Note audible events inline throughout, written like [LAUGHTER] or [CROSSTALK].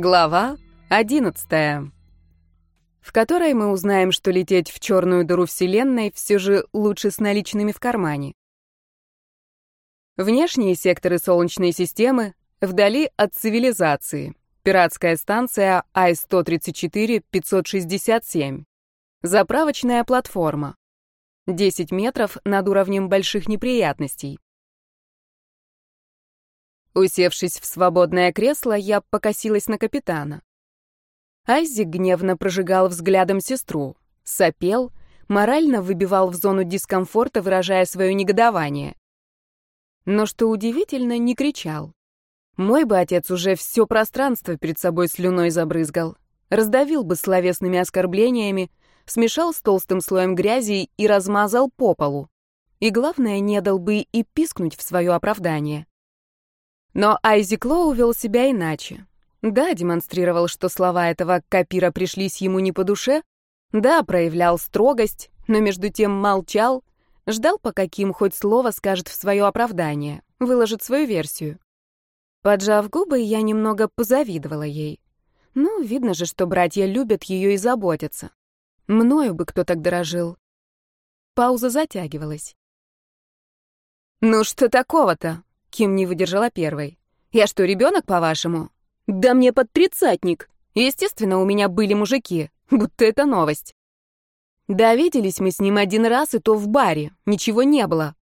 Глава 11. В которой мы узнаем, что лететь в черную дыру Вселенной все же лучше с наличными в кармане. Внешние секторы Солнечной системы вдали от цивилизации. Пиратская станция Ай-134-567. Заправочная платформа. 10 метров над уровнем больших неприятностей. Усевшись в свободное кресло, я покосилась на капитана. Айзик гневно прожигал взглядом сестру, сопел, морально выбивал в зону дискомфорта, выражая свое негодование. Но, что удивительно, не кричал. Мой бы отец уже все пространство перед собой слюной забрызгал, раздавил бы словесными оскорблениями, смешал с толстым слоем грязи и размазал по полу. И главное, не дал бы и пискнуть в свое оправдание. Но Айзек Лоу вел себя иначе. Да, демонстрировал, что слова этого копира пришлись ему не по душе. Да, проявлял строгость, но между тем молчал, ждал, пока Ким хоть слово скажет в свое оправдание, выложит свою версию. Поджав губы, я немного позавидовала ей. Ну, видно же, что братья любят ее и заботятся. Мною бы кто так дорожил. Пауза затягивалась. «Ну что такого-то?» Ким не выдержала первой. «Я что, ребенок, по-вашему?» «Да мне под тридцатник. Естественно, у меня были мужики, будто это новость». «Да виделись мы с ним один раз, и то в баре. Ничего не было».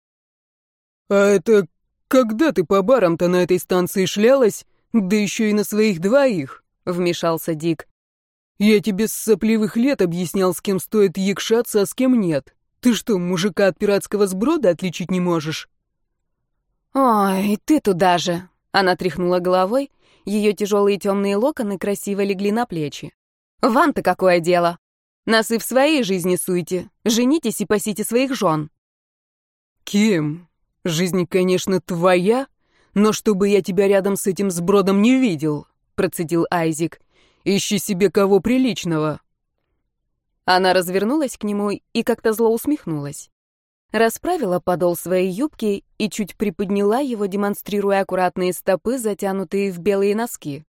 «А это когда ты по барам-то на этой станции шлялась, да еще и на своих двоих?» — вмешался Дик. «Я тебе с сопливых лет объяснял, с кем стоит якшаться, а с кем нет. Ты что, мужика от пиратского сброда отличить не можешь?» «Ой, ты туда же!» Она тряхнула головой, ее тяжелые темные локоны красиво легли на плечи. «Вам-то какое дело? Нас и в своей жизни суйте. Женитесь и пасите своих жен». «Ким, жизнь, конечно, твоя, но чтобы я тебя рядом с этим сбродом не видел», процедил Айзик. «Ищи себе кого приличного». Она развернулась к нему и как-то зло усмехнулась расправила подол своей юбки и чуть приподняла его, демонстрируя аккуратные стопы, затянутые в белые носки.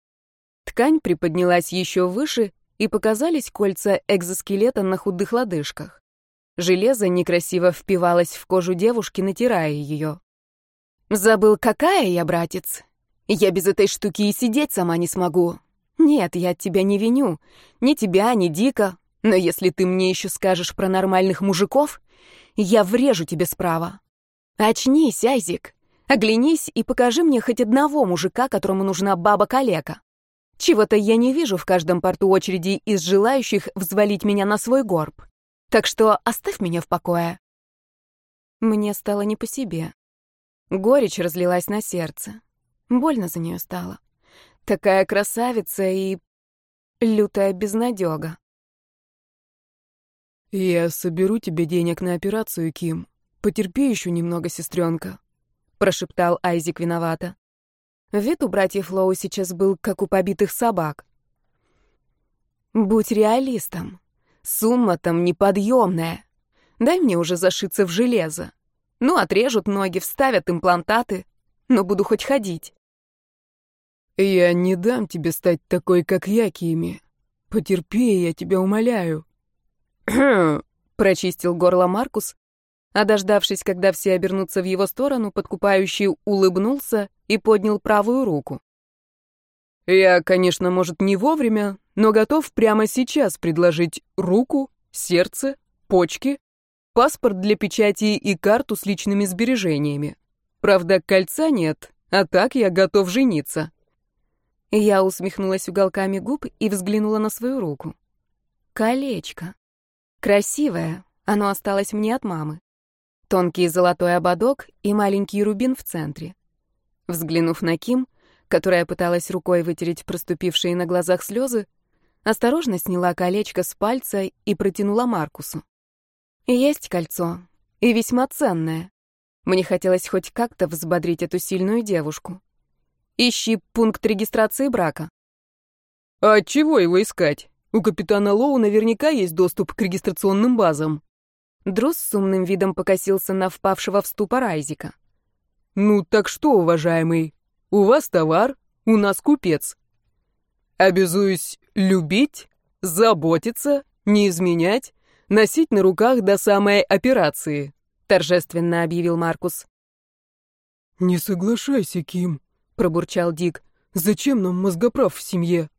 Ткань приподнялась еще выше, и показались кольца экзоскелета на худых лодыжках. Железо некрасиво впивалось в кожу девушки, натирая ее. «Забыл, какая я, братец? Я без этой штуки и сидеть сама не смогу. Нет, я тебя не виню. Ни тебя, ни Дика. Но если ты мне еще скажешь про нормальных мужиков, я врежу тебе справа. Очнись, Айзик. Оглянись и покажи мне хоть одного мужика, которому нужна баба-калека. Чего-то я не вижу в каждом порту очереди из желающих взвалить меня на свой горб. Так что оставь меня в покое. Мне стало не по себе. Горечь разлилась на сердце. Больно за нее стало. Такая красавица и лютая безнадега. «Я соберу тебе денег на операцию, Ким. Потерпи еще немного, сестренка», — прошептал Айзик виновато. Вид у братьев Лоу сейчас был, как у побитых собак. «Будь реалистом. Сумма там неподъемная. Дай мне уже зашиться в железо. Ну, отрежут ноги, вставят имплантаты, но буду хоть ходить». «Я не дам тебе стать такой, как я, Кими. Потерпи, я тебя умоляю», [CLEARS THROAT] прочистил горло Маркус, а дождавшись, когда все обернутся в его сторону, подкупающий улыбнулся и поднял правую руку. «Я, конечно, может, не вовремя, но готов прямо сейчас предложить руку, сердце, почки, паспорт для печати и карту с личными сбережениями. Правда, кольца нет, а так я готов жениться». Я усмехнулась уголками губ и взглянула на свою руку. Колечко. Красивое, оно осталось мне от мамы. Тонкий золотой ободок и маленький рубин в центре. Взглянув на Ким, которая пыталась рукой вытереть проступившие на глазах слезы, осторожно сняла колечко с пальца и протянула Маркусу. Есть кольцо, и весьма ценное. Мне хотелось хоть как-то взбодрить эту сильную девушку. Ищи пункт регистрации брака. А чего его искать? У капитана Лоу наверняка есть доступ к регистрационным базам. Друз с умным видом покосился на впавшего в ступор Айзика. «Ну так что, уважаемый, у вас товар, у нас купец». Обязуюсь любить, заботиться, не изменять, носить на руках до самой операции», — торжественно объявил Маркус. «Не соглашайся, Ким», — пробурчал Дик. «Зачем нам мозгоправ в семье?»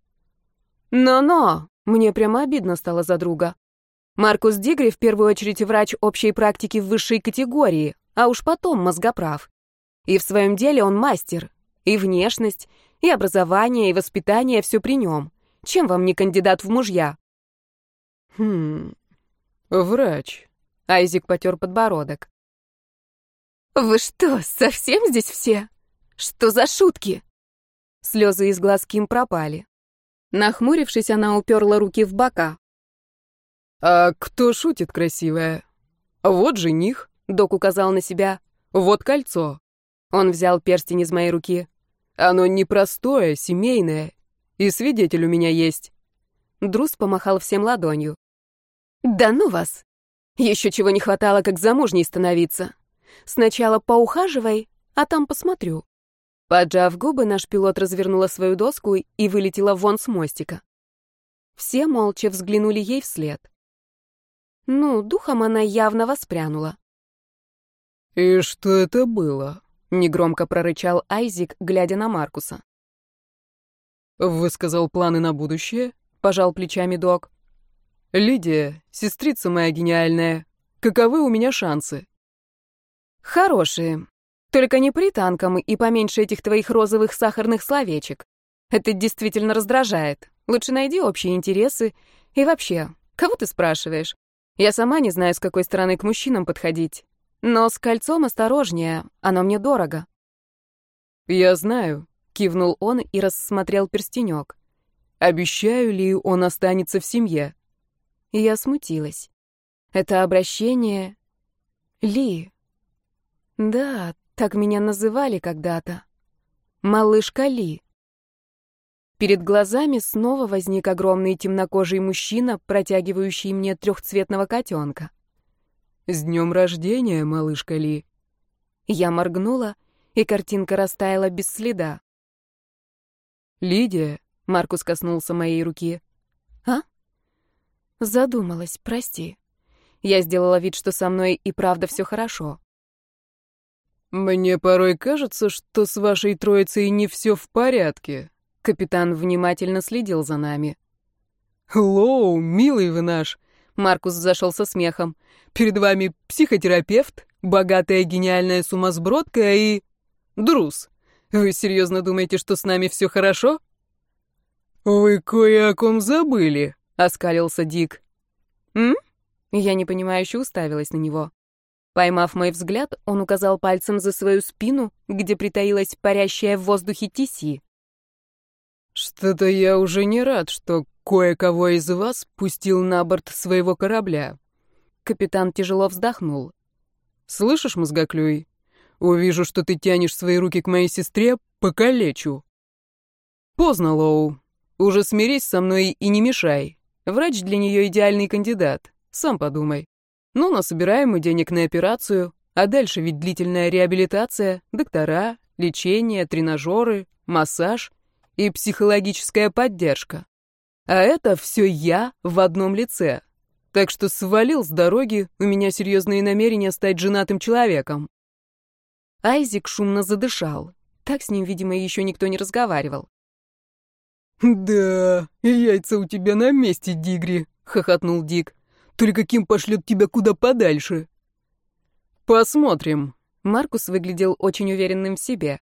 «Но-но!» — мне прямо обидно стало за друга. Маркус Дигри в первую очередь врач общей практики в высшей категории, а уж потом мозгоправ. И в своем деле он мастер. И внешность, и образование, и воспитание — все при нем. Чем вам не кандидат в мужья? Хм, врач. Айзик потер подбородок. Вы что, совсем здесь все? Что за шутки? Слезы из глаз Ким пропали. Нахмурившись, она уперла руки в бока. «А кто шутит, красивая? Вот жених», — док указал на себя. «Вот кольцо». Он взял перстень из моей руки. Оно непростое, семейное. И свидетель у меня есть. Друз помахал всем ладонью. Да ну вас! Еще чего не хватало, как замужней становиться. Сначала поухаживай, а там посмотрю. Поджав губы, наш пилот развернула свою доску и вылетела вон с мостика. Все молча взглянули ей вслед. Ну, духом она явно воспрянула. «И что это было?» — негромко прорычал Айзик, глядя на Маркуса. «Высказал планы на будущее?» — пожал плечами док. «Лидия, сестрица моя гениальная, каковы у меня шансы?» «Хорошие. Только не при танкам и поменьше этих твоих розовых сахарных словечек. Это действительно раздражает. Лучше найди общие интересы. И вообще, кого ты спрашиваешь? Я сама не знаю, с какой стороны к мужчинам подходить. Но с кольцом осторожнее, оно мне дорого. Я знаю, кивнул он и рассмотрел перстенек. Обещаю ли он останется в семье? Я смутилась. Это обращение Ли. Да, так меня называли когда-то. Малышка Ли. Перед глазами снова возник огромный темнокожий мужчина, протягивающий мне трехцветного котенка. «С днем рождения, малышка Ли!» Я моргнула, и картинка растаяла без следа. «Лидия!» — Маркус коснулся моей руки. «А?» Задумалась, прости. Я сделала вид, что со мной и правда все хорошо. «Мне порой кажется, что с вашей троицей не все в порядке». Капитан внимательно следил за нами. «Лоу, милый вы наш!» Маркус зашел со смехом. Перед вами психотерапевт, богатая гениальная сумасбродка и... Друз. Вы серьезно думаете, что с нами все хорошо? Вы кое о ком забыли, оскалился Дик. М? Я непонимающе уставилась на него. Поймав мой взгляд, он указал пальцем за свою спину, где притаилась парящая в воздухе Тиси. Что-то я уже не рад, что кое-кого из вас пустил на борт своего корабля. Капитан тяжело вздохнул. «Слышишь, мозгоклюй? Увижу, что ты тянешь свои руки к моей сестре, покалечу». «Поздно, Лоу. Уже смирись со мной и не мешай. Врач для нее идеальный кандидат. Сам подумай. Ну, насобираем мы денег на операцию, а дальше ведь длительная реабилитация, доктора, лечение, тренажеры, массаж и психологическая поддержка. А это все я в одном лице. Так что свалил с дороги, у меня серьезные намерения стать женатым человеком. Айзик шумно задышал. Так с ним, видимо, еще никто не разговаривал. «Да, яйца у тебя на месте, Дигри», — хохотнул Дик. «Только Ким пошлет тебя куда подальше». «Посмотрим». Маркус выглядел очень уверенным в себе.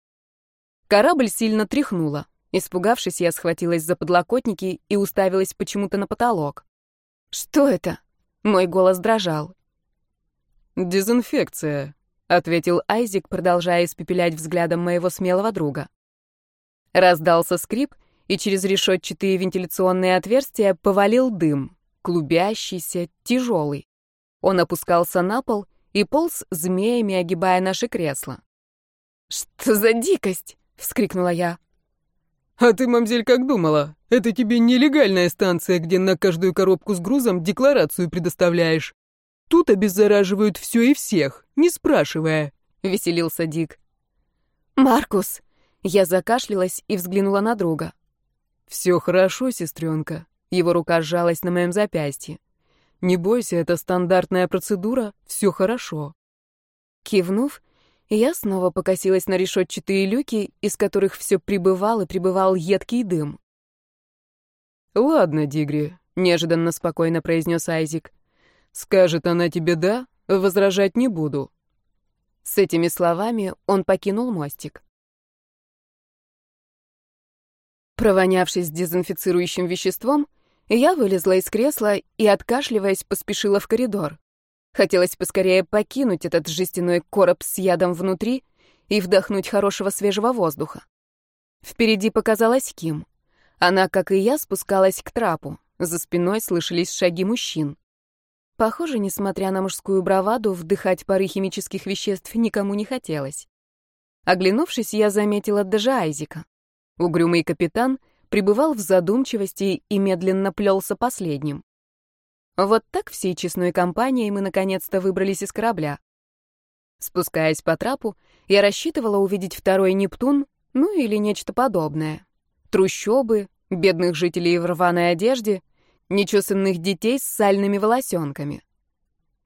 Корабль сильно тряхнуло. Испугавшись, я схватилась за подлокотники и уставилась почему-то на потолок. «Что это?» Мой голос дрожал. «Дезинфекция», — ответил Айзик, продолжая испепелять взглядом моего смелого друга. Раздался скрип, и через решетчатые вентиляционные отверстия повалил дым, клубящийся, тяжелый. Он опускался на пол и полз змеями, огибая наше кресло. «Что за дикость?» — вскрикнула я. «А ты, мамзель, как думала? Это тебе нелегальная станция, где на каждую коробку с грузом декларацию предоставляешь. Тут обеззараживают все и всех, не спрашивая», — веселился Дик. «Маркус!» Я закашлялась и взглянула на друга. Все хорошо, сестренка. Его рука сжалась на моем запястье. Не бойся, это стандартная процедура, все хорошо. Кивнув, я снова покосилась на решетчатые люки, из которых все прибывал и прибывал едкий дым. «Ладно, Дигри», — неожиданно спокойно произнес Айзик. «Скажет она тебе «да», возражать не буду». С этими словами он покинул мостик. Провонявшись дезинфицирующим веществом, я вылезла из кресла и, откашливаясь, поспешила в коридор. Хотелось поскорее покинуть этот жестяной короб с ядом внутри и вдохнуть хорошего свежего воздуха. Впереди показалась Ким. Она, как и я, спускалась к трапу. За спиной слышались шаги мужчин. Похоже, несмотря на мужскую браваду, вдыхать пары химических веществ никому не хотелось. Оглянувшись, я заметила даже Айзика. Угрюмый капитан пребывал в задумчивости и медленно плелся последним. Вот так всей честной компанией мы наконец-то выбрались из корабля. Спускаясь по трапу, я рассчитывала увидеть второй Нептун, ну или нечто подобное. Трущобы, бедных жителей в рваной одежде, нечесанных детей с сальными волосенками.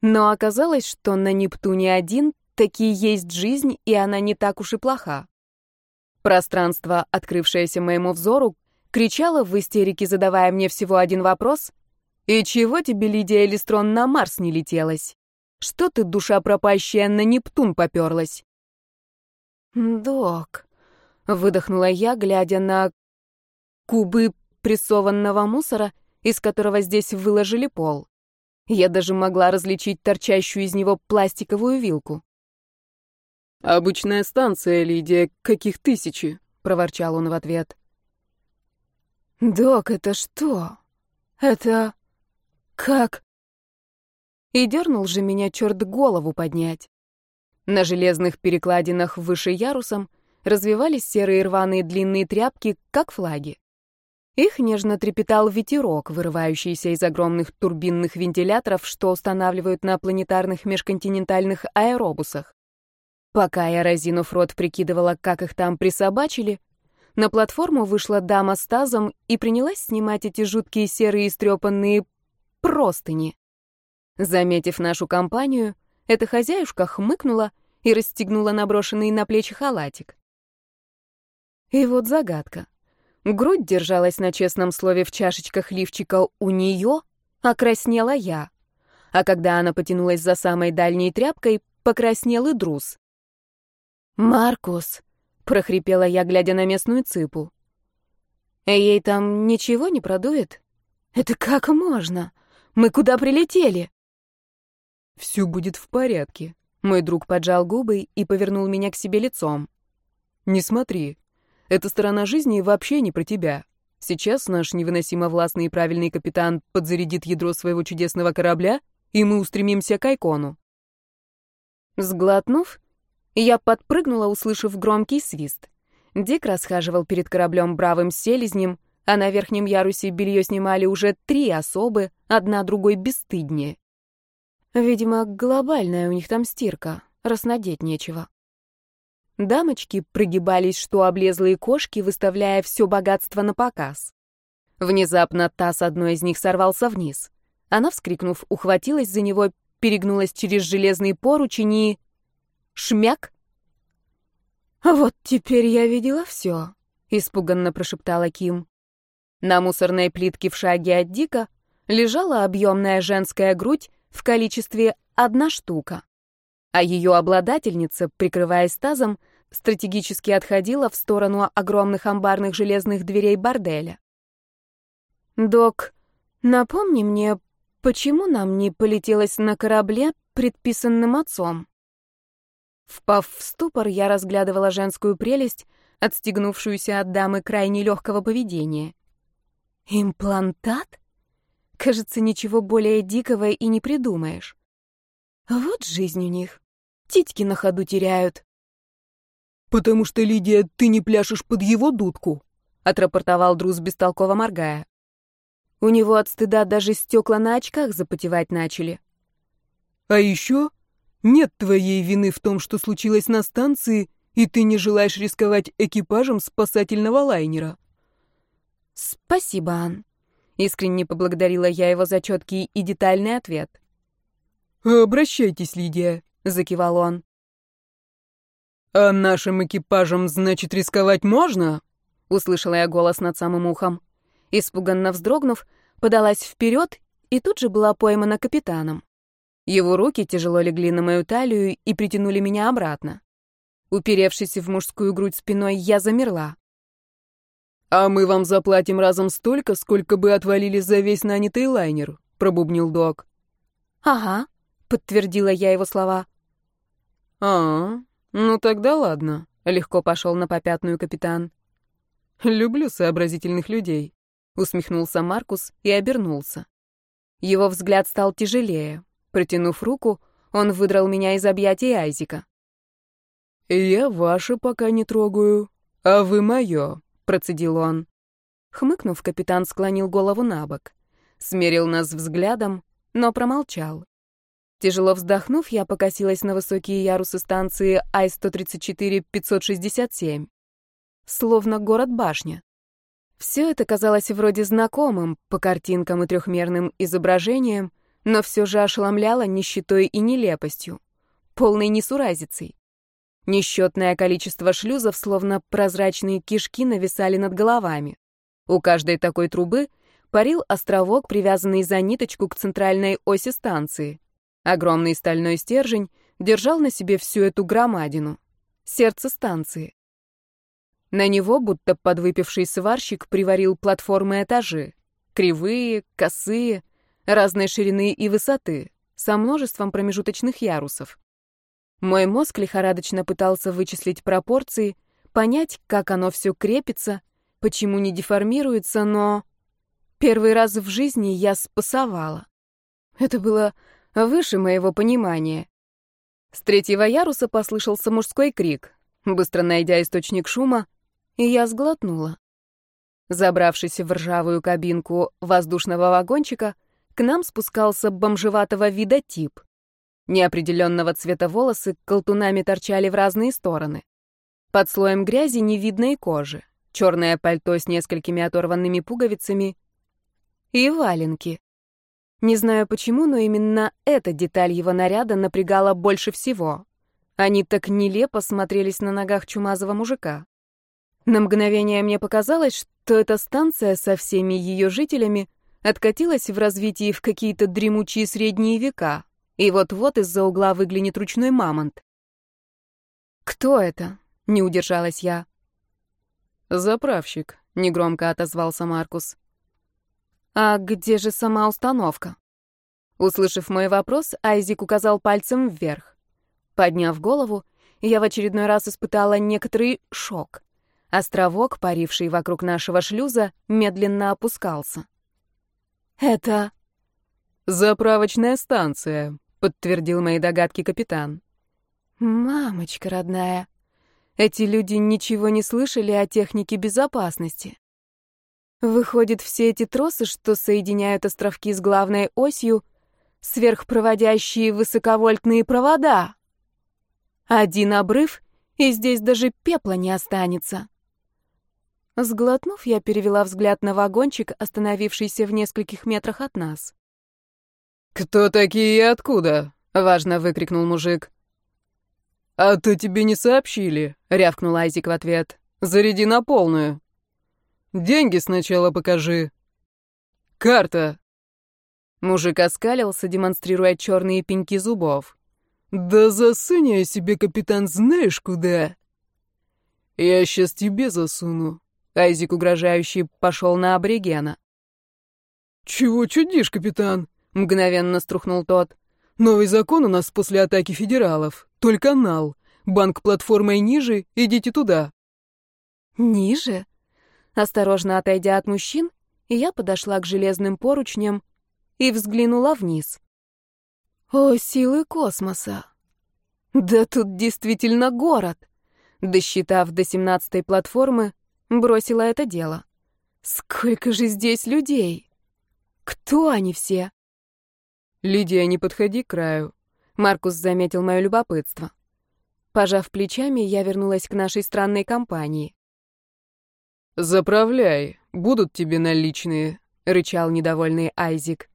Но оказалось, что на Нептуне один таки есть жизнь, и она не так уж и плоха. Пространство, открывшееся моему взору, кричало в истерике, задавая мне всего один вопрос. «И чего тебе, Лидия Элистрон, на Марс не летелась? Что ты, душа пропащая, на Нептун поперлась?» «Док», — выдохнула я, глядя на кубы прессованного мусора, из которого здесь выложили пол. Я даже могла различить торчащую из него пластиковую вилку. «Обычная станция, Лидия, каких тысячи?» — проворчал он в ответ. «Док, это что? Это... как?» И дернул же меня черт голову поднять. На железных перекладинах выше ярусом развивались серые рваные длинные тряпки, как флаги. Их нежно трепетал ветерок, вырывающийся из огромных турбинных вентиляторов, что устанавливают на планетарных межконтинентальных аэробусах. Пока я, разинув рот, прикидывала, как их там присобачили, на платформу вышла дама с тазом и принялась снимать эти жуткие серые истрепанные простыни. Заметив нашу компанию, эта хозяюшка хмыкнула и расстегнула наброшенный на плечи халатик. И вот загадка. Грудь держалась на честном слове в чашечках лифчика у нее, а краснела я. А когда она потянулась за самой дальней тряпкой, покраснел и друз. «Маркус!» — прохрипела я, глядя на местную цыпу. «Ей там ничего не продует? Это как можно? Мы куда прилетели?» «Все будет в порядке», — мой друг поджал губы и повернул меня к себе лицом. «Не смотри. Эта сторона жизни вообще не про тебя. Сейчас наш невыносимо властный и правильный капитан подзарядит ядро своего чудесного корабля, и мы устремимся к Айкону». Сглотнув, я подпрыгнула, услышав громкий свист. Дик расхаживал перед кораблем бравым селезнем, а на верхнем ярусе белье снимали уже три особы, одна другой бесстыднее. Видимо, глобальная у них там стирка, раз надеть нечего. Дамочки прогибались, что облезлые кошки, выставляя все богатство на показ. Внезапно таз одной из них сорвался вниз. Она, вскрикнув, ухватилась за него, перегнулась через железный поручень и... Шмяк. «Вот теперь я видела все», — испуганно прошептала Ким. На мусорной плитке в шаге от Дика лежала объемная женская грудь в количестве одна штука, а ее обладательница, прикрываясь тазом, стратегически отходила в сторону огромных амбарных железных дверей борделя. «Док, напомни мне, почему нам не полетелось на корабле, предписанным отцом?» Впав в ступор, я разглядывала женскую прелесть, отстегнувшуюся от дамы крайне легкого поведения. Имплантат? Кажется, ничего более дикого и не придумаешь. Вот жизнь у них. Титьки на ходу теряют. «Потому что, Лидия, ты не пляшешь под его дудку», — отрапортовал Друз, бестолково моргая. У него от стыда даже стекла на очках запотевать начали. «А еще нет твоей вины в том, что случилось на станции, и ты не желаешь рисковать экипажем спасательного лайнера. Спасибо, Ан. Искренне поблагодарила я его за четкий и детальный ответ. «Обращайтесь, Лидия», — закивал он. «А нашим экипажам, значит, рисковать можно?» — услышала я голос над самым ухом. Испуганно вздрогнув, подалась вперед и тут же была поймана капитаном. Его руки тяжело легли на мою талию и притянули меня обратно. Уперевшись в мужскую грудь спиной, я замерла. «А мы вам заплатим разом столько, сколько бы отвалили за весь нанятый лайнер», — пробубнил док. «Ага», — подтвердила я его слова. «А, ну тогда ладно», — легко пошел на попятную капитан. «Люблю сообразительных людей», — усмехнулся Маркус и обернулся. Его взгляд стал тяжелее. Протянув руку, он выдрал меня из объятий Айзика. «Я ваше пока не трогаю, а вы мое», — процедил он. Хмыкнув, капитан склонил голову на бок. Смерил нас взглядом, но промолчал. Тяжело вздохнув, я покосилась на высокие ярусы станции Ай-134-567. Словно город-башня. Все это казалось вроде знакомым по картинкам и трехмерным изображениям, но все же ошеломляло нищетой и нелепостью, полной несуразицей. Несчетное количество шлюзов, словно прозрачные кишки, нависали над головами. У каждой такой трубы парил островок, привязанный за ниточку к центральной оси станции. Огромный стальной стержень держал на себе всю эту громадину. Сердце станции. На него, будто подвыпивший сварщик, приварил платформы этажи. Кривые, косые, разной ширины и высоты, со множеством промежуточных ярусов. Мой мозг лихорадочно пытался вычислить пропорции, понять, как оно все крепится, почему не деформируется, но... Первый раз в жизни я спасовала. Это было выше моего понимания. С третьего яруса послышался мужской крик. Быстро найдя источник шума, и я сглотнула. Забравшись в ржавую кабинку воздушного вагончика, к нам спускался бомжеватого вида тип. Неопределенного цвета волосы колтунами торчали в разные стороны. Под слоем грязи невидной кожи, черное пальто с несколькими оторванными пуговицами и валенки. Не знаю почему, но именно эта деталь его наряда напрягала больше всего. Они так нелепо смотрелись на ногах чумазого мужика. На мгновение мне показалось, что эта станция со всеми ее жителями откатилась в развитии в какие-то дремучие средние века, и вот-вот из-за угла выглянет ручной мамонт. «Кто это?» — не удержалась я. «Заправщик», — негромко отозвался Маркус. «А где же сама установка?» Услышав мой вопрос, Айзик указал пальцем вверх. Подняв голову, я в очередной раз испытала некоторый шок. Островок, паривший вокруг нашего шлюза, медленно опускался. «Это...» «Заправочная станция», — подтвердил мои догадки капитан. «Мамочка родная, эти люди ничего не слышали о технике безопасности. Выходит, все эти тросы, что соединяют островки с главной осью, сверхпроводящие высоковольтные провода. Один обрыв, и здесь даже пепла не останется». Сглотнув, я перевела взгляд на вагончик, остановившийся в нескольких метрах от нас. «Кто такие и откуда?» — важно выкрикнул мужик. «А то тебе не сообщили», — рявкнул Айзик в ответ. «Заряди на полную». «Деньги сначала покажи». «Карта». Мужик оскалился, демонстрируя черные пеньки зубов. «Да засунь я себе, капитан, знаешь куда?» «Я сейчас тебе засуну», Айзик угрожающий пошел на аборигена. «Чего чудишь, капитан?» — мгновенно струхнул тот. «Новый закон у нас после атаки федералов. Только нал. Банк платформой ниже, идите туда». «Ниже?» Осторожно отойдя от мужчин, я подошла к железным поручням и взглянула вниз. О, силы космоса! Да тут действительно город! Досчитав до семнадцатой платформы, бросила это дело. Сколько же здесь людей? Кто они все? Лидия, не подходи к краю. Маркус заметил мое любопытство. Пожав плечами, я вернулась к нашей странной компании. «Заправляй, будут тебе наличные», — рычал недовольный Айзик.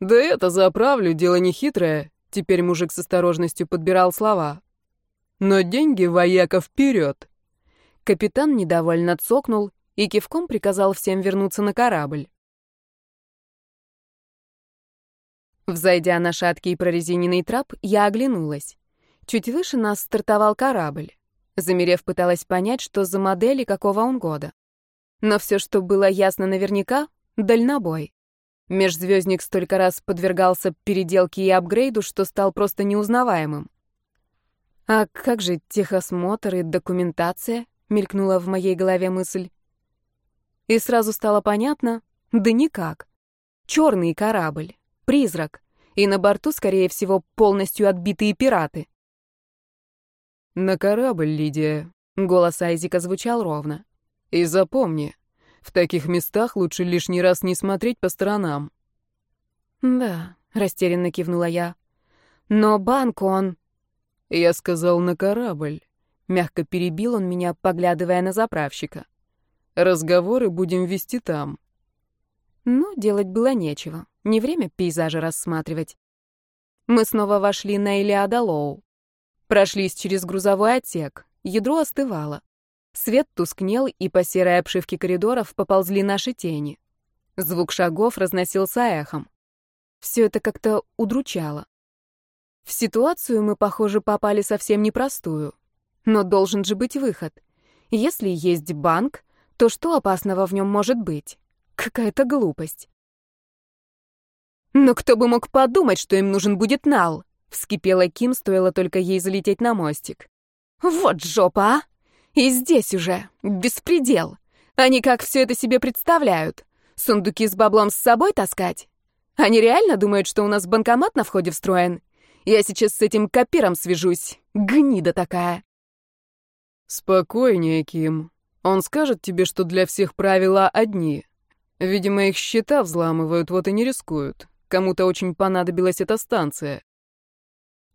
«Да это заправлю, дело не хитрое», — теперь мужик с осторожностью подбирал слова. «Но деньги вояка вперед!» Капитан недовольно цокнул и кивком приказал всем вернуться на корабль. Взойдя на шаткий прорезиненный трап, я оглянулась. Чуть выше нас стартовал корабль. Замерев, пыталась понять, что за модель и какого он года. Но все, что было ясно наверняка — дальнобой. Межзвездник столько раз подвергался переделке и апгрейду, что стал просто неузнаваемым. «А как же техосмотр и документация?» — мелькнула в моей голове мысль. И сразу стало понятно, да никак. Черный корабль, призрак, и на борту, скорее всего, полностью отбитые пираты. «На корабль, Лидия», — голос Айзика звучал ровно. «И запомни, в таких местах лучше лишний раз не смотреть по сторонам». «Да», — растерянно кивнула я. «Но банк он...» «Я сказал на корабль», — мягко перебил он меня, поглядывая на заправщика. «Разговоры будем вести там». Ну, делать было нечего. Не время пейзажи рассматривать. Мы снова вошли на Илиада Лоу. Прошлись через грузовой отсек. Ядро остывало. Свет тускнел, и по серой обшивке коридоров поползли наши тени. Звук шагов разносился эхом. Все это как-то удручало. В ситуацию мы, похоже, попали совсем непростую. Но должен же быть выход. Если есть банк, то что опасного в нем может быть? Какая-то глупость. «Но кто бы мог подумать, что им нужен будет Нал?» — вскипела Ким, стоило только ей залететь на мостик. «Вот жопа, а! И здесь уже беспредел. Они как все это себе представляют? Сундуки с баблом с собой таскать? Они реально думают, что у нас банкомат на входе встроен? Я сейчас с этим копиром свяжусь. Гнида такая!» «Спокойнее, Ким. Он скажет тебе, что для всех правила одни. Видимо, их счета взламывают, вот и не рискуют. Кому-то очень понадобилась эта станция.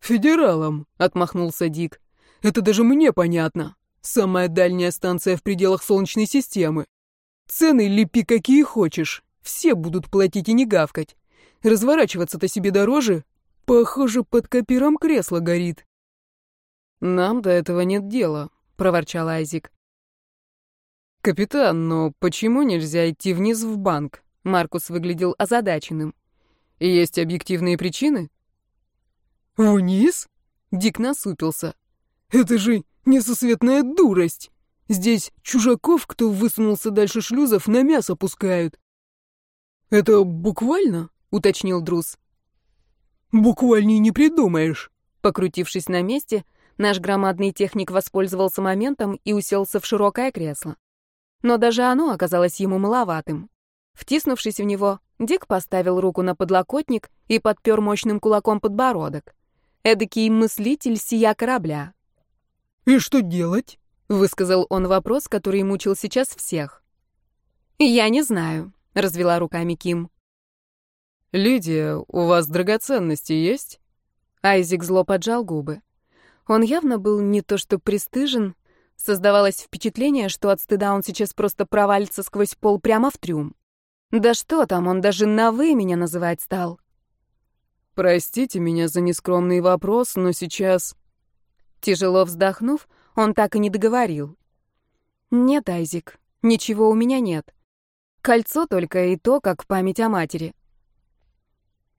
«Федералам», — отмахнулся Дик. «Это даже мне понятно. Самая дальняя станция в пределах Солнечной системы. Цены лепи какие хочешь. Все будут платить и не гавкать. Разворачиваться-то себе дороже. Похоже, под копиром кресло горит». «Нам до этого нет дела», — проворчал Айзик. «Капитан, но почему нельзя идти вниз в банк?» Маркус выглядел озадаченным. «Есть объективные причины?» «Вниз?» Дик насупился. «Это же несусветная дурость! Здесь чужаков, кто высунулся дальше шлюзов, на мясо пускают». «Это буквально?» — уточнил Друз. «Буквальней не придумаешь». Покрутившись на месте, наш громадный техник воспользовался моментом и уселся в широкое кресло но даже оно оказалось ему маловатым. Втиснувшись в него, Дик поставил руку на подлокотник и подпер мощным кулаком подбородок. Эдакий мыслитель сия корабля. «И что делать?» — высказал он вопрос, который мучил сейчас всех. «Я не знаю», — развела руками Ким. «Лидия, у вас драгоценности есть?» Айзик зло поджал губы. Он явно был не то что пристыжен, Создавалось впечатление, что от стыда он сейчас просто провалится сквозь пол прямо в трюм. Да что там, он даже на «вы» меня называть стал. «Простите меня за нескромный вопрос, но сейчас...» Тяжело вздохнув, он так и не договорил. «Нет, Айзик, ничего у меня нет. Кольцо только и то, как память о матери».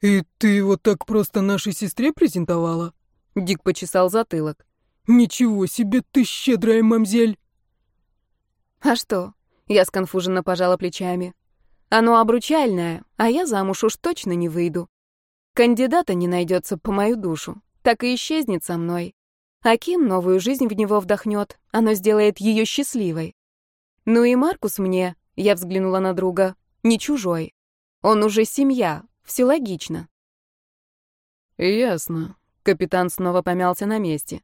«И ты его так просто нашей сестре презентовала?» Дик почесал затылок. «Ничего себе ты щедрая, мамзель!» «А что?» — я сконфуженно пожала плечами. «Оно обручальное, а я замуж уж точно не выйду. Кандидата не найдется по мою душу, так и исчезнет со мной. А Ким новую жизнь в него вдохнет, оно сделает ее счастливой. Ну и Маркус мне, я взглянула на друга, не чужой. Он уже семья, все логично». «Ясно», — капитан снова помялся на месте.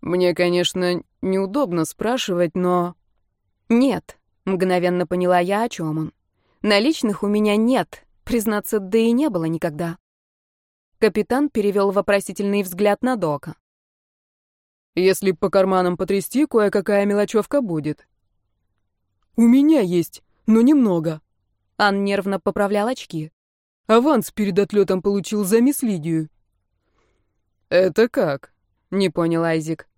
Мне, конечно, неудобно спрашивать, но... Нет, мгновенно поняла я, о чем он. Наличных у меня нет, признаться, да и не было никогда. Капитан перевел вопросительный взгляд на Дока. Если по карманам потрясти, кое-какая мелочевка будет. У меня есть, но немного. Ан нервно поправлял очки. Аванс перед отлетом получил за мисс Лидию. «Это как?» — не понял Айзик.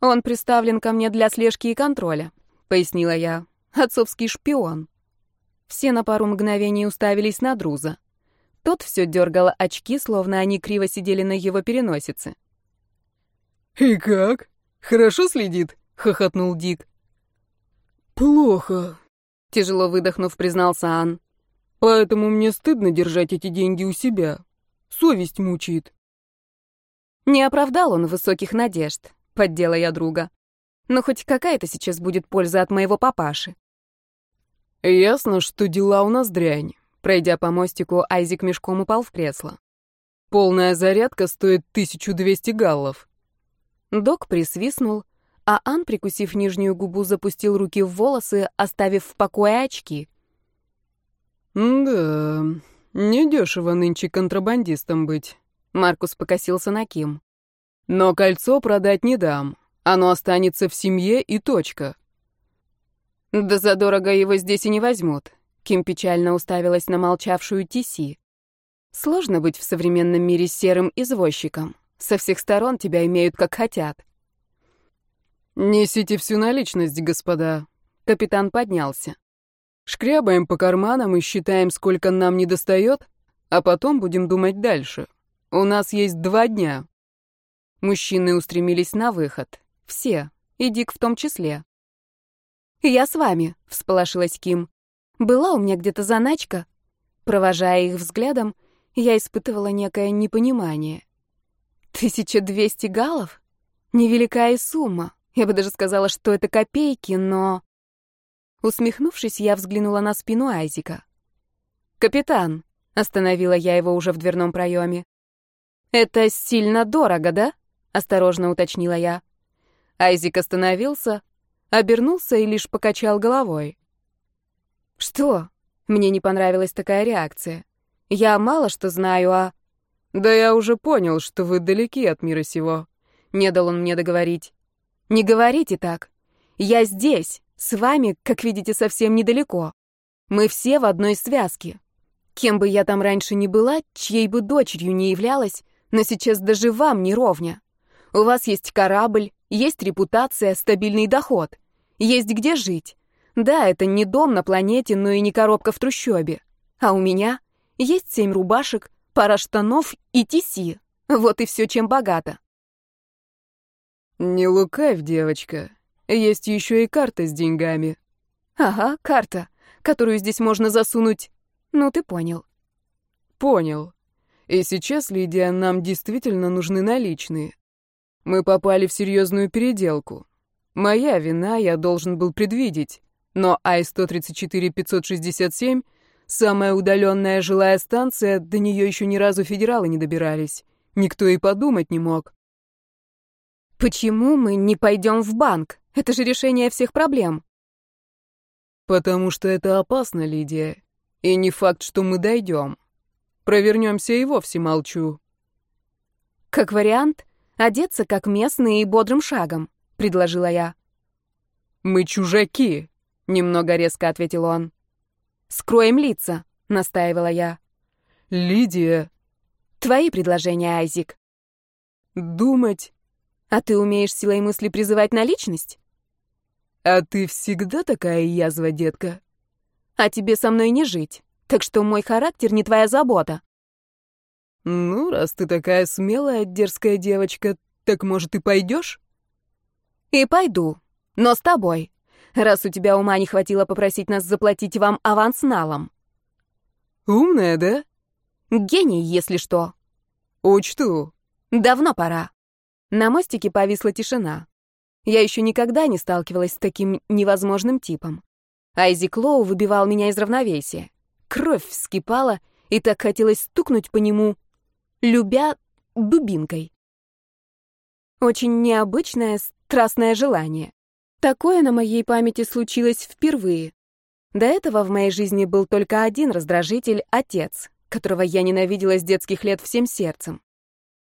«Он приставлен ко мне для слежки и контроля», — пояснила я. «Отцовский шпион». Все на пару мгновений уставились на Друза. Тот все дергал очки, словно они криво сидели на его переносице. «И как? Хорошо следит?» — хохотнул Дик. «Плохо», — тяжело выдохнув, признался Ан. «Поэтому мне стыдно держать эти деньги у себя. Совесть мучает». Не оправдал он высоких надежд, поддела я друга. Но хоть какая-то сейчас будет польза от моего папаши. Ясно, что дела у нас дрянь. Пройдя по мостику, Айзик мешком упал в кресло. Полная зарядка стоит 1200 галлов. Док присвистнул, а Ан, прикусив нижнюю губу, запустил руки в волосы, оставив в покое очки. «Да, недешево нынче контрабандистом быть», — Маркус покосился на Ким. «Но кольцо продать не дам. Оно останется в семье и точка». «Да задорого его здесь и не возьмут», — Ким печально уставилась на молчавшую Тиси. «Сложно быть в современном мире серым извозчиком. Со всех сторон тебя имеют как хотят». «Несите всю наличность, господа». Капитан поднялся. «Шкрябаем по карманам и считаем, сколько нам недостает, а потом будем думать дальше. У нас есть два дня». Мужчины устремились на выход. Все, и Дик в том числе. «Я с вами», — всполошилась Ким. «Была у меня где-то заначка». Провожая их взглядом, я испытывала некое непонимание. «Тысяча двести галлов? Невеликая сумма. Я бы даже сказала, что это копейки, но... Усмехнувшись, я взглянула на спину Айзика. «Капитан», — остановила я его уже в дверном проеме. «Это сильно дорого, да?» — осторожно уточнила я. Айзик остановился, обернулся и лишь покачал головой. «Что?» — мне не понравилась такая реакция. «Я мало что знаю, а...» «Да я уже понял, что вы далеки от мира сего», — не дал он мне договорить. Не говорите так. Я здесь, с вами, как видите, совсем недалеко. Мы все в одной связке. Кем бы я там раньше ни была, чьей бы дочерью не являлась, но сейчас даже вам не ровня. У вас есть корабль, есть репутация, стабильный доход. Есть где жить. Да, это не дом на планете, но и не коробка в трущобе. А у меня есть семь рубашек, пара штанов и тиси. Вот и все, чем богато. «Не лукавь, девочка. Есть еще и карта с деньгами». «Ага, карта, которую здесь можно засунуть. Ну, ты понял». «Понял. И сейчас, Лидия, нам действительно нужны наличные. Мы попали в серьезную переделку. Моя вина, я должен был предвидеть. Но Ай-134-567 — самая удаленная жилая станция, до нее еще ни разу федералы не добирались. Никто и подумать не мог. Почему мы не пойдем в банк? Это же решение всех проблем. Потому что это опасно, Лидия. И не факт, что мы дойдем. Провернемся и вовсе молчу. Как вариант, одеться как местные и бодрым шагом, предложила я. Мы чужаки, немного резко ответил он. Скроем лица, настаивала я. Лидия. Твои предложения, Айзик. Думать, а ты умеешь силой мысли призывать наличность? А ты всегда такая язва, детка. А тебе со мной не жить, так что мой характер не твоя забота. Ну, раз ты такая смелая, дерзкая девочка, так, может, и пойдешь? И пойду, но с тобой, раз у тебя ума не хватило попросить нас заплатить вам аванс налом. Умная, да? Гений, если что. Учту. Давно пора. На мостике повисла тишина. Я еще никогда не сталкивалась с таким невозможным типом. Айзик Лоу выбивал меня из равновесия. Кровь вскипала, и так хотелось стукнуть по нему, любя дубинкой. Очень необычное, страстное желание. Такое на моей памяти случилось впервые. До этого в моей жизни был только один раздражитель — отец, которого я ненавидела с детских лет всем сердцем.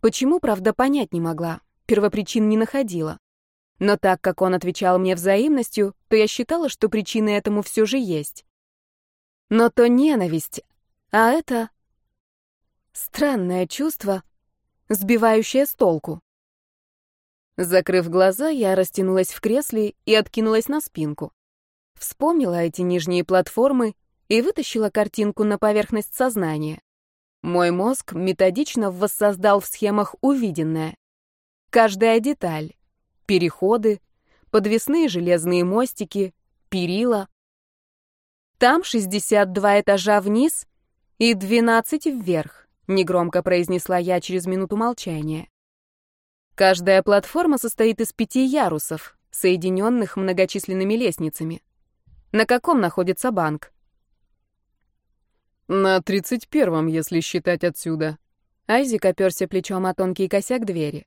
Почему, правда, понять не могла первопричин не находила. Но так как он отвечал мне взаимностью, то я считала, что причины этому все же есть. Но то ненависть, а это странное чувство, сбивающее с толку. Закрыв глаза, я растянулась в кресле и откинулась на спинку. Вспомнила эти нижние платформы и вытащила картинку на поверхность сознания. Мой мозг методично воссоздал в схемах увиденное. Каждая деталь. Переходы, подвесные железные мостики, перила. Там 62 этажа вниз и 12 вверх, негромко произнесла я через минуту молчания. Каждая платформа состоит из пяти ярусов, соединенных многочисленными лестницами. На каком находится банк? На тридцать первом, если считать отсюда. Айзик оперся плечом о тонкий косяк двери.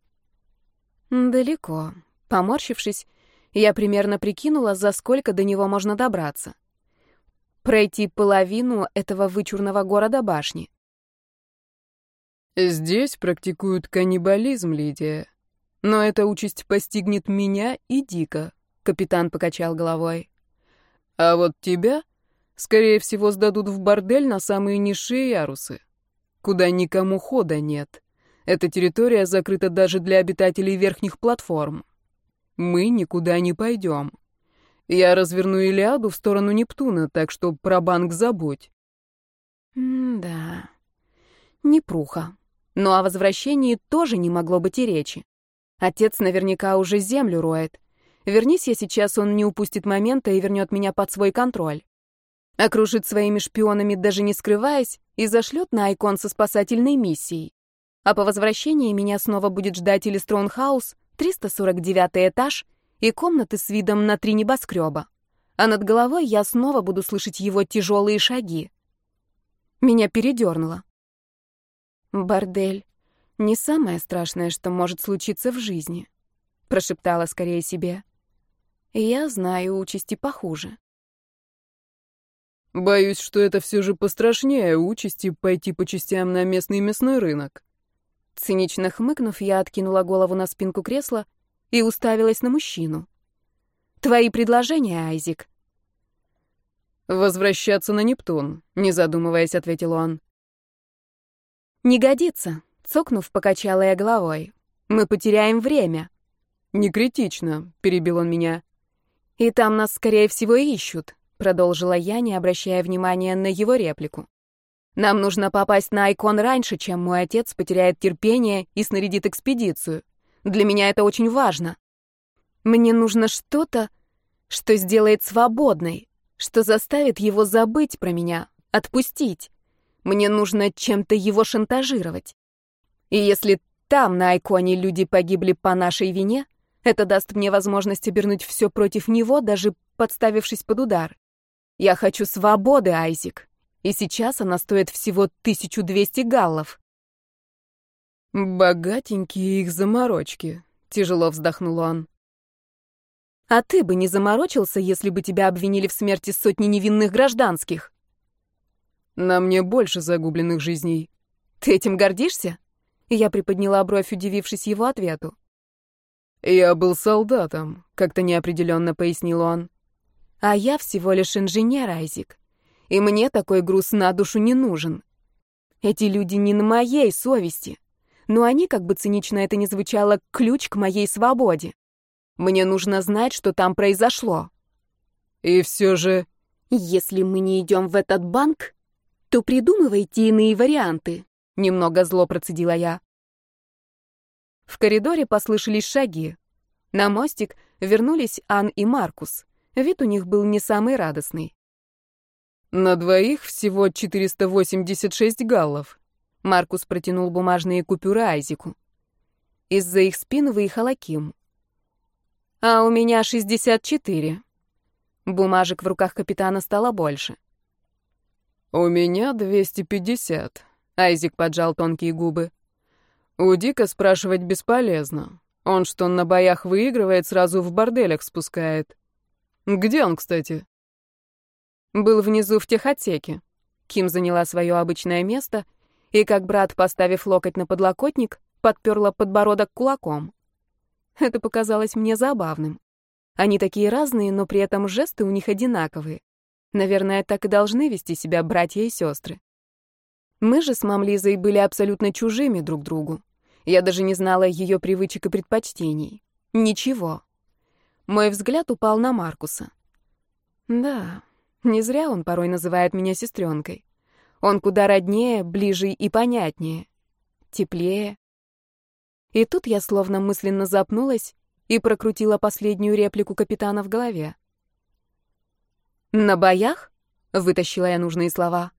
Далеко. Поморщившись, я примерно прикинула, за сколько до него можно добраться. Пройти половину этого вычурного города башни. Здесь практикуют каннибализм, Лидия. Но эта участь постигнет меня и Дика, капитан покачал головой. А вот тебя, скорее всего, сдадут в бордель на самые низшие ярусы, куда никому хода нет. Эта территория закрыта даже для обитателей верхних платформ. Мы никуда не пойдем. Я разверну Илиаду в сторону Нептуна, так что про банк забудь. М-да. Непруха. Но о возвращении тоже не могло быть и речи. Отец наверняка уже землю роет. Вернись я сейчас, он не упустит момента и вернет меня под свой контроль. Окружит своими шпионами, даже не скрываясь, и зашлет на Айкон со спасательной миссией. А по возвращении меня снова будет ждать или Стронгхаус, 349 этаж и комнаты с видом на три небоскреба. А над головой я снова буду слышать его тяжелые шаги. Меня передернуло. Бордель. Не самое страшное, что может случиться в жизни, прошептала скорее себе. Я знаю участи похуже. Боюсь, что это все же пострашнее участи пойти по частям на местный мясной рынок. Цинично хмыкнув, я откинула голову на спинку кресла и уставилась на мужчину. Твои предложения, Айзик? Возвращаться на Нептун, не задумываясь, ответил он. Не годится. Цокнув, покачала я головой. «Мы потеряем время». «Не критично», — перебил он меня. «И там нас, скорее всего, ищут», — продолжила я, не обращая внимания на его реплику. «Нам нужно попасть на Айкон раньше, чем мой отец потеряет терпение и снарядит экспедицию. Для меня это очень важно. Мне нужно что-то, что сделает свободной, что заставит его забыть про меня, отпустить. Мне нужно чем-то его шантажировать. И если там, на Айконе, люди погибли по нашей вине, это даст мне возможность обернуть все против него, даже подставившись под удар. Я хочу свободы, Айзик. И сейчас она стоит всего 1200 галлов. Богатенькие их заморочки, тяжело вздохнул он. А ты бы не заморочился, если бы тебя обвинили в смерти сотни невинных гражданских? На мне больше загубленных жизней. Ты этим гордишься? Я приподняла бровь, удивившись его ответу. «Я был солдатом», — как-то неопределенно пояснил он. «А я всего лишь инженер, Айзик. И мне такой груз на душу не нужен. Эти люди не на моей совести. Но они, как бы цинично это ни звучало, ключ к моей свободе. Мне нужно знать, что там произошло». «И все же...» «Если мы не идем в этот банк, то придумывайте иные варианты», Немного зло процедила я. В коридоре послышались шаги. На мостик вернулись Ан и Маркус. Вид у них был не самый радостный. «На двоих всего 486 галлов», — Маркус протянул бумажные купюры Айзику. Из-за их спин выехал Аким. «А у меня 64». Бумажек в руках капитана стало больше. «У меня 250», Айзик поджал тонкие губы. У Дика спрашивать бесполезно. Он что, на боях выигрывает, сразу в борделях спускает. Где он, кстати? Был внизу в техотеке. Ким заняла свое обычное место и, как брат, поставив локоть на подлокотник, подперла подбородок кулаком. Это показалось мне забавным. Они такие разные, но при этом жесты у них одинаковые. Наверное, так и должны вести себя братья и сестры. Мы же с мам Лизой были абсолютно чужими друг другу. Я даже не знала ее привычек и предпочтений. Ничего. Мой взгляд упал на Маркуса. Да, не зря он порой называет меня сестренкой. Он куда роднее, ближе и понятнее. Теплее. И тут я словно мысленно запнулась и прокрутила последнюю реплику капитана в голове. «На боях?» — вытащила я нужные слова.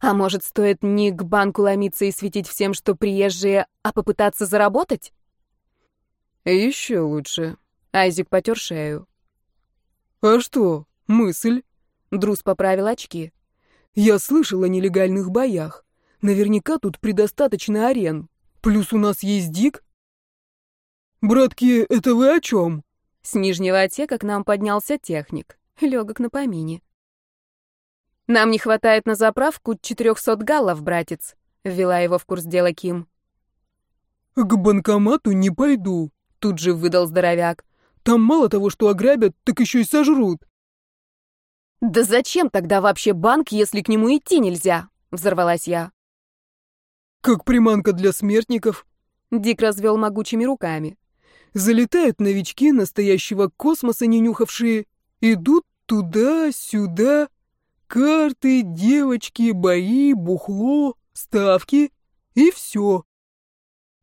А может, стоит не к банку ломиться и светить всем, что приезжие, а попытаться заработать? Еще лучше. Айзик потер шею. А что, мысль? Друз поправил очки. Я слышал о нелегальных боях. Наверняка тут предостаточно арен. Плюс у нас есть Дик. Братки, это вы о чем? С нижнего отсека к нам поднялся техник. Легок на помине. «Нам не хватает на заправку 400 галлов, братец», — ввела его в курс дела Ким. «К банкомату не пойду», — тут же выдал здоровяк. «Там мало того, что ограбят, так еще и сожрут». «Да зачем тогда вообще банк, если к нему идти нельзя?» — взорвалась я. «Как приманка для смертников», — Дик развел могучими руками. «Залетают новички настоящего космоса, не нюхавшие, идут туда-сюда, Карты, девочки, бои, бухло, ставки и все.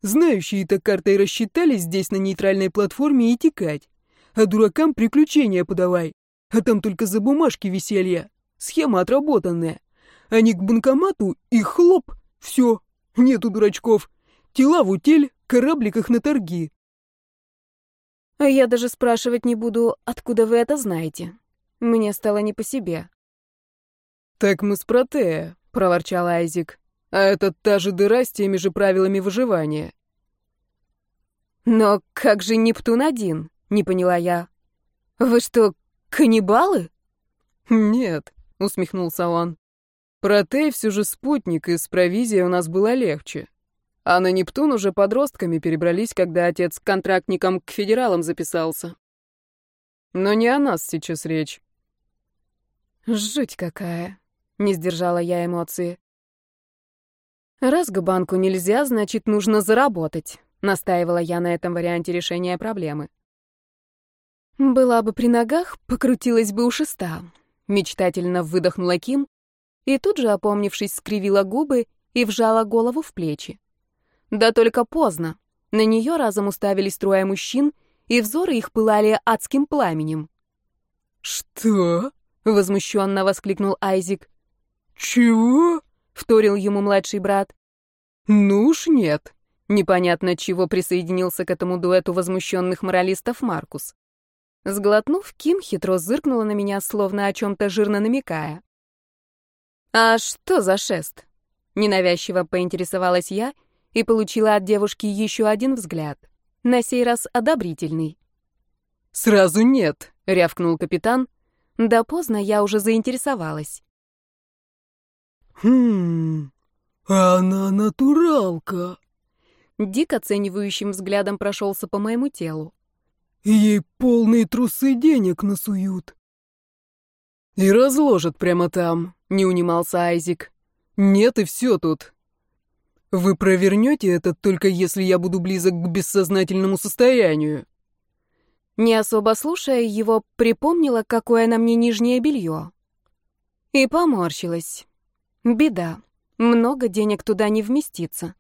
Знающие-то картой рассчитались здесь на нейтральной платформе и текать. А дуракам приключения подавай. А там только за бумажки веселья. Схема отработанная. Они к банкомату и хлоп, все. Нету дурачков. Тела в утель, корабликах на торги. А я даже спрашивать не буду, откуда вы это знаете. Мне стало не по себе. «Так мы с Протея», — проворчал Айзик. «А это та же дыра с теми же правилами выживания». «Но как же Нептун-1?» — не поняла я. «Вы что, каннибалы?» «Нет», — усмехнулся он. «Протей все же спутник, и с провизией у нас было легче. А на Нептун уже подростками перебрались, когда отец контрактником к федералам записался. Но не о нас сейчас речь». «Жуть какая!» Не сдержала я эмоции. Раз к банку нельзя, значит, нужно заработать. Настаивала я на этом варианте решения проблемы. Была бы при ногах, покрутилась бы у шеста. Мечтательно выдохнула Ким и тут же, опомнившись, скривила губы и вжала голову в плечи. Да только поздно. На нее разом уставились трое мужчин, и взоры их пылали адским пламенем. «Что?» — возмущенно воскликнул Айзик. «Чего?» — вторил ему младший брат. «Ну уж нет». Непонятно, чего присоединился к этому дуэту возмущенных моралистов Маркус. Сглотнув, Ким хитро зыркнула на меня, словно о чем-то жирно намекая. «А что за шест?» Ненавязчиво поинтересовалась я и получила от девушки еще один взгляд, на сей раз одобрительный. «Сразу нет», — рявкнул капитан. Да поздно я уже заинтересовалась. «Хм, она натуралка». Дик оценивающим взглядом прошелся по моему телу. «Ей полные трусы денег насуют». «И разложат прямо там», — не унимался Айзик. «Нет, и все тут. Вы провернете это только если я буду близок к бессознательному состоянию». Не особо слушая его, припомнила, какое на мне нижнее белье. И поморщилась. Беда. Много денег туда не вместится.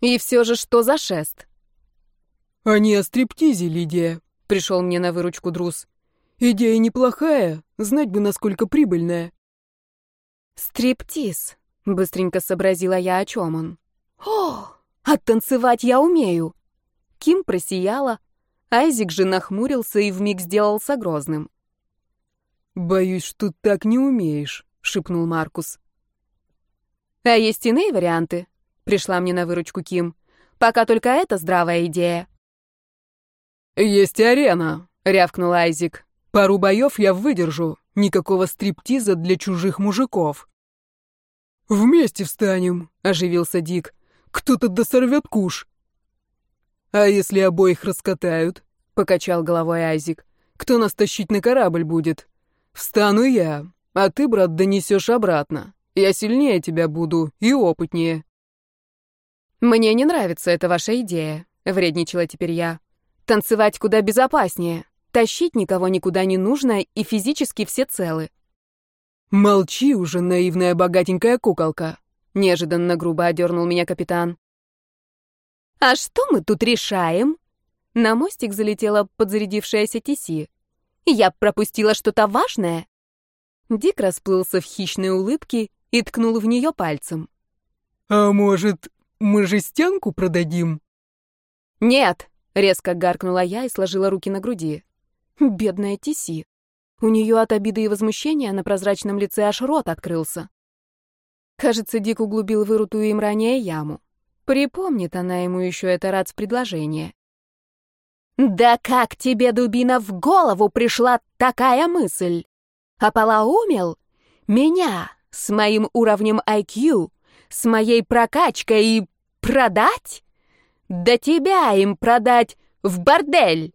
И все же что за шест? Они о стриптизе, Лидия. Пришел мне на выручку Друз. Идея неплохая, знать бы, насколько прибыльная. Стриптиз. Быстренько сообразила я, о чем он. О, оттанцевать я умею. Ким просияла, Айзик же нахмурился и вмиг сделался грозным. «Боюсь, что так не умеешь», — шепнул Маркус. «А есть иные варианты?» — пришла мне на выручку Ким. «Пока только это здравая идея». «Есть арена», — рявкнул Айзик. «Пару боев я выдержу. Никакого стриптиза для чужих мужиков». «Вместе встанем», — оживился Дик. «Кто-то досорвет куш». А если обоих раскатают? Покачал головой Айзик. Кто нас тащить на корабль будет? Встану я, а ты, брат, донесешь обратно. Я сильнее тебя буду и опытнее. Мне не нравится эта ваша идея, вредничала теперь я. Танцевать куда безопаснее. Тащить никого никуда не нужно, и физически все целы. Молчи уже, наивная богатенькая куколка. Неожиданно грубо одернул меня капитан. «А что мы тут решаем?» На мостик залетела подзарядившаяся Тиси. «Я пропустила что-то важное?» Дик расплылся в хищной улыбке и ткнул в нее пальцем. «А может, мы жестянку продадим?» «Нет!» — резко гаркнула я и сложила руки на груди. Бедная Тиси. У нее от обиды и возмущения на прозрачном лице аж рот открылся. Кажется, Дик углубил вырутую им ранее яму. Припомнит она ему еще это рац предложение. «Да как тебе, дубина, в голову пришла такая мысль? Ополоумел? Меня с моим уровнем IQ, с моей прокачкой и продать? Да тебя им продать в бордель!»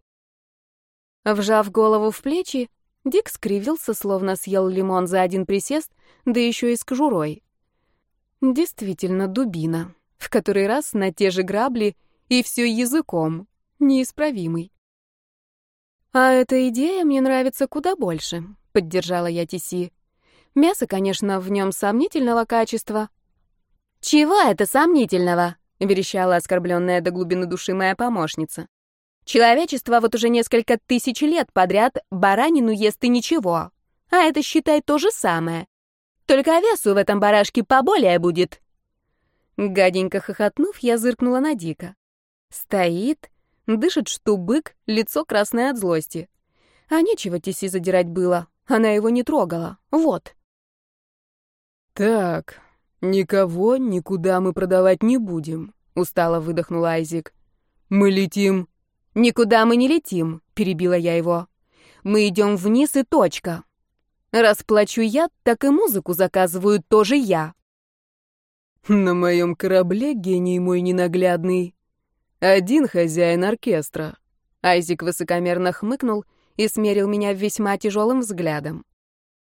Вжав голову в плечи, Дик скривился, словно съел лимон за один присест, да еще и с кожурой. Действительно, дубина. В который раз на те же грабли и все языком. Неисправимый. «А эта идея мне нравится куда больше», — поддержала я Тиси. «Мясо, конечно, в нем сомнительного качества». «Чего это сомнительного?» — верещала оскорбленная до глубины души моя помощница. «Человечество вот уже несколько тысяч лет подряд баранину ест и ничего. А это, считай, то же самое. Только весу в этом барашке поболее будет». Гаденько хохотнув, я зыркнула на Дика. Стоит, дышит, что бык, лицо красное от злости. А нечего Тиси задирать было, она его не трогала. Вот. «Так, никого никуда мы продавать не будем», — устало выдохнул Айзик. «Мы летим...» «Никуда мы не летим», — перебила я его. «Мы идем вниз и точка. Расплачу я, так и музыку заказываю тоже я». «На моем корабле гений мой ненаглядный. Один хозяин оркестра». Айзик высокомерно хмыкнул и смерил меня весьма тяжелым взглядом.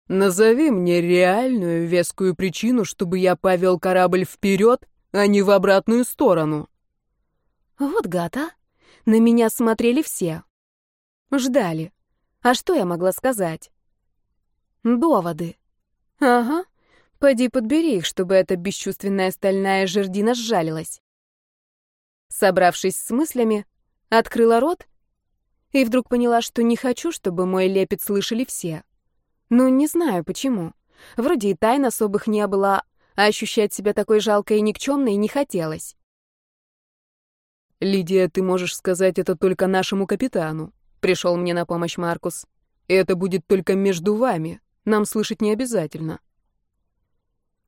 «Назови мне реальную вескую причину, чтобы я повел корабль вперед, а не в обратную сторону». Вот гад, а? На меня смотрели все. Ждали. А что я могла сказать? Доводы. Ага. Пойди подбери их, чтобы эта бесчувственная стальная жердина сжалилась. Собравшись с мыслями, открыла рот и вдруг поняла, что не хочу, чтобы мой лепет слышали все. Ну, не знаю почему. Вроде и тайн особых не было, а ощущать себя такой жалкой и никчемной не хотелось. «Лидия, ты можешь сказать это только нашему капитану», — пришел мне на помощь Маркус. «Это будет только между вами. Нам слышать не обязательно».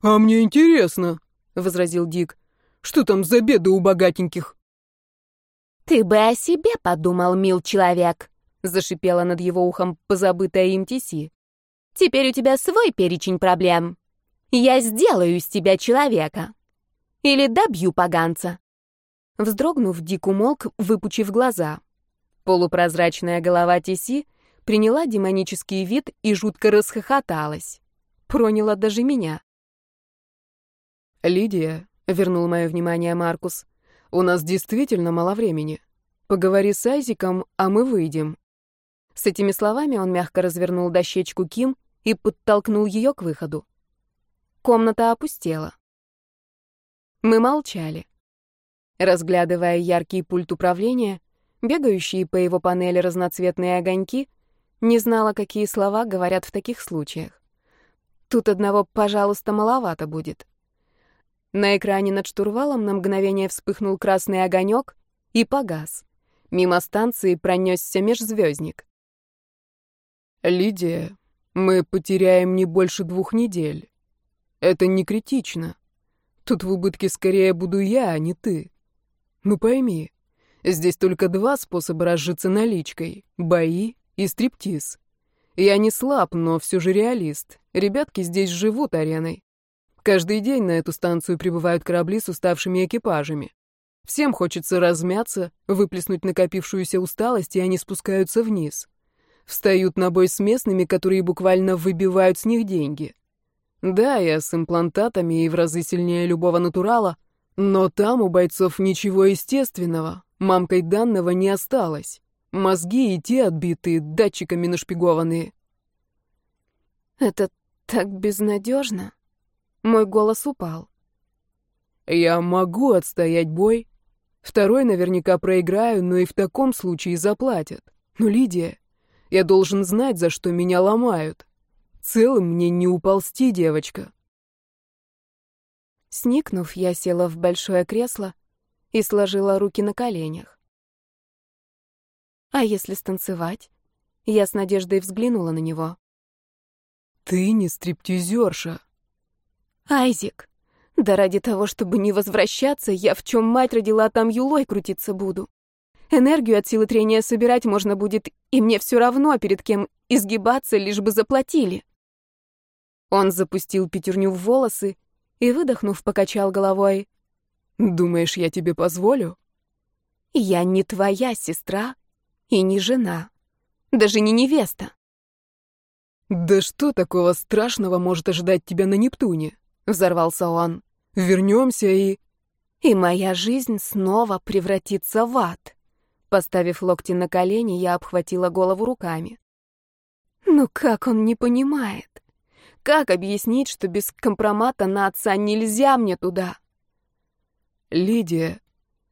«А мне интересно», — возразил Дик. «Что там за беды у богатеньких?» «Ты бы о себе подумал, мил человек», — зашипела над его ухом позабытая им Тиси. «Теперь у тебя свой перечень проблем. Я сделаю из тебя человека. Или добью поганца». Вздрогнув, Дик умолк, выпучив глаза. Полупрозрачная голова Тиси приняла демонический вид и жутко расхохоталась. Проняла даже меня. «Лидия», — вернул мое внимание Маркус, — «у нас действительно мало времени. Поговори с Айзиком, а мы выйдем». С этими словами он мягко развернул дощечку Ким и подтолкнул ее к выходу. Комната опустела. Мы молчали. Разглядывая яркий пульт управления, бегающие по его панели разноцветные огоньки, не знала, какие слова говорят в таких случаях. Тут одного «пожалуйста» маловато будет. На экране над штурвалом на мгновение вспыхнул красный огонек и погас. Мимо станции пронесся межзвездник. «Лидия, мы потеряем не больше двух недель. Это не критично. Тут в убытке скорее буду я, а не ты. Ну пойми, здесь только два способа разжиться наличкой — бои и стриптиз. Я не слаб, но все же реалист. Ребятки здесь живут ареной. Каждый день на эту станцию прибывают корабли с уставшими экипажами. Всем хочется размяться, выплеснуть накопившуюся усталость, и они спускаются вниз. Встают на бой с местными, которые буквально выбивают с них деньги. Да, я с имплантатами и в разы сильнее любого натурала, но там у бойцов ничего естественного, мамкой данного не осталось. Мозги и те отбитые, датчиками нашпигованные. Это так безнадежно. Мой голос упал. Я могу отстоять бой. Второй наверняка проиграю, но и в таком случае заплатят. Но, Лидия, я должен знать, за что меня ломают. Целым мне не уползти, девочка. Сникнув, я села в большое кресло и сложила руки на коленях. А если станцевать? Я с надеждой взглянула на него. Ты не стриптизерша. Айзик, да ради того, чтобы не возвращаться, я в чем мать родила, там юлой крутиться буду. Энергию от силы трения собирать можно будет, и мне все равно, перед кем изгибаться, лишь бы заплатили. Он запустил пятерню в волосы и, выдохнув, покачал головой. «Думаешь, я тебе позволю?» «Я не твоя сестра и не жена, даже не невеста». «Да что такого страшного может ожидать тебя на Нептуне?» — взорвался он. «Вернемся и...» «И моя жизнь снова превратится в ад». Поставив локти на колени, я обхватила голову руками. «Ну как он не понимает? Как объяснить, что без компромата на отца нельзя мне туда?» «Лидия...»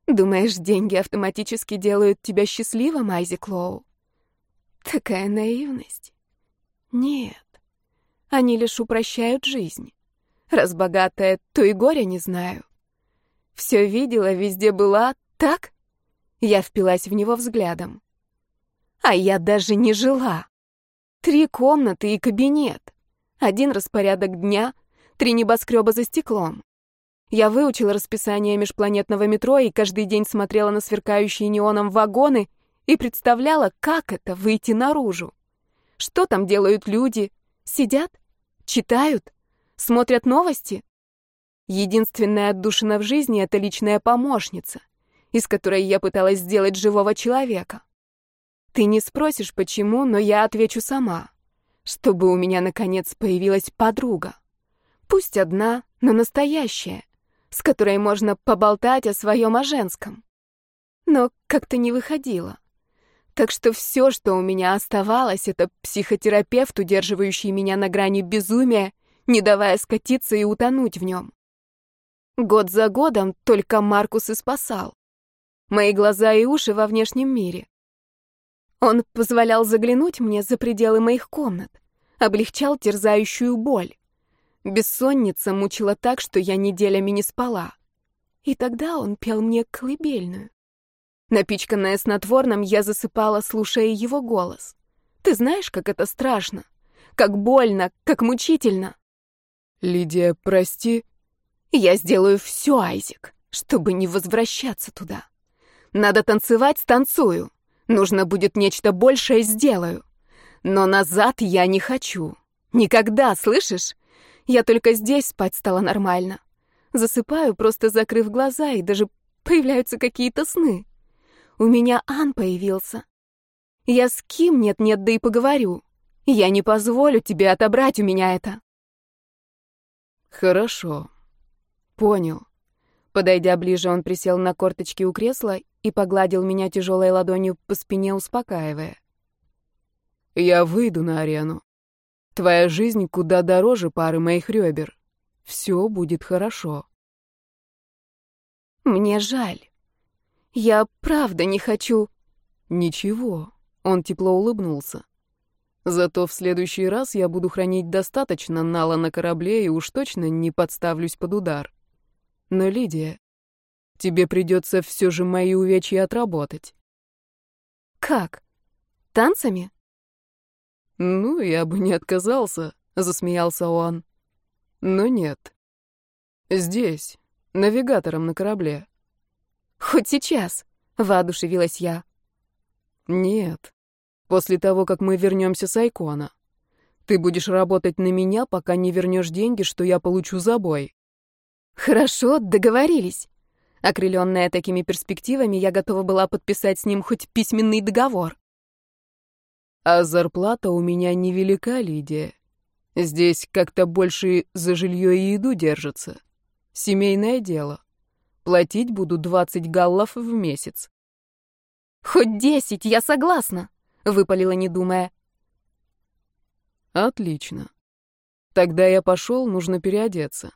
«Думаешь, деньги автоматически делают тебя счастливым, Айзи Клоу?» «Такая наивность. Нет, они лишь упрощают жизнь. Раз богатая, то и горя не знаю. Все видела, везде была, так?» Я впилась в него взглядом. А я даже не жила. Три комнаты и кабинет. Один распорядок дня, три небоскреба за стеклом. Я выучила расписание межпланетного метро и каждый день смотрела на сверкающие неоном вагоны и представляла, как это — выйти наружу. Что там делают люди? Сидят? Читают? Смотрят новости? Единственная отдушина в жизни — это личная помощница — из которой я пыталась сделать живого человека. Ты не спросишь, почему, но я отвечу сама. Чтобы у меня, наконец, появилась подруга. Пусть одна, но настоящая, с которой можно поболтать о своем о женском. Но как-то не выходило. Так что все, что у меня оставалось, это психотерапевт, удерживающий меня на грани безумия, не давая скатиться и утонуть в нем. Год за годом только Маркус и спасал мои глаза и уши во внешнем мире. Он позволял заглянуть мне за пределы моих комнат, облегчал терзающую боль. Бессонница мучила так, что я неделями не спала. И тогда он пел мне колыбельную. Напичканная снотворным, я засыпала, слушая его голос. Ты знаешь, как это страшно? Как больно, как мучительно. Лидия, прости. Я сделаю все, Айзек, чтобы не возвращаться туда. Надо танцевать, станцую. Нужно будет нечто большее, сделаю. Но назад я не хочу. Никогда, слышишь? Я только здесь спать стало нормально. Засыпаю, просто закрыв глаза, и даже появляются какие-то сны. У меня Ан появился. Я с кем нет-нет, да и поговорю. Я не позволю тебе отобрать у меня это. Хорошо. Понял. Подойдя ближе, он присел на корточки у кресла и погладил меня тяжелой ладонью по спине, успокаивая. «Я выйду на арену. Твоя жизнь куда дороже пары моих ребер. Все будет хорошо». «Мне жаль. Я правда не хочу...» «Ничего», — он тепло улыбнулся. «Зато в следующий раз я буду хранить достаточно нала на корабле и уж точно не подставлюсь под удар». Но, Лидия, тебе придется все же мои увечья отработать. Как? Танцами? Ну, я бы не отказался, засмеялся он. Но нет. Здесь, навигатором на корабле. Хоть сейчас, воодушевилась я. Нет. После того, как мы вернемся с Айкона. Ты будешь работать на меня, пока не вернешь деньги, что я получу за бой. Хорошо, договорились. Окрыленная такими перспективами, я готова была подписать с ним хоть письменный договор. А зарплата у меня невелика, Лидия. Здесь как-то больше за жилье и еду держится. Семейное дело. Платить буду 20 галлов в месяц. Хоть десять, я согласна, выпалила, не думая. Отлично. Тогда я пошел, нужно переодеться.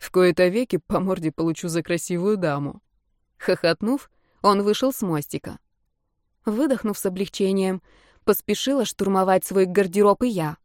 В кои-то веки по морде получу за красивую даму. Хохотнув, он вышел с мостика. Выдохнув с облегчением, поспешила штурмовать свой гардероб и я.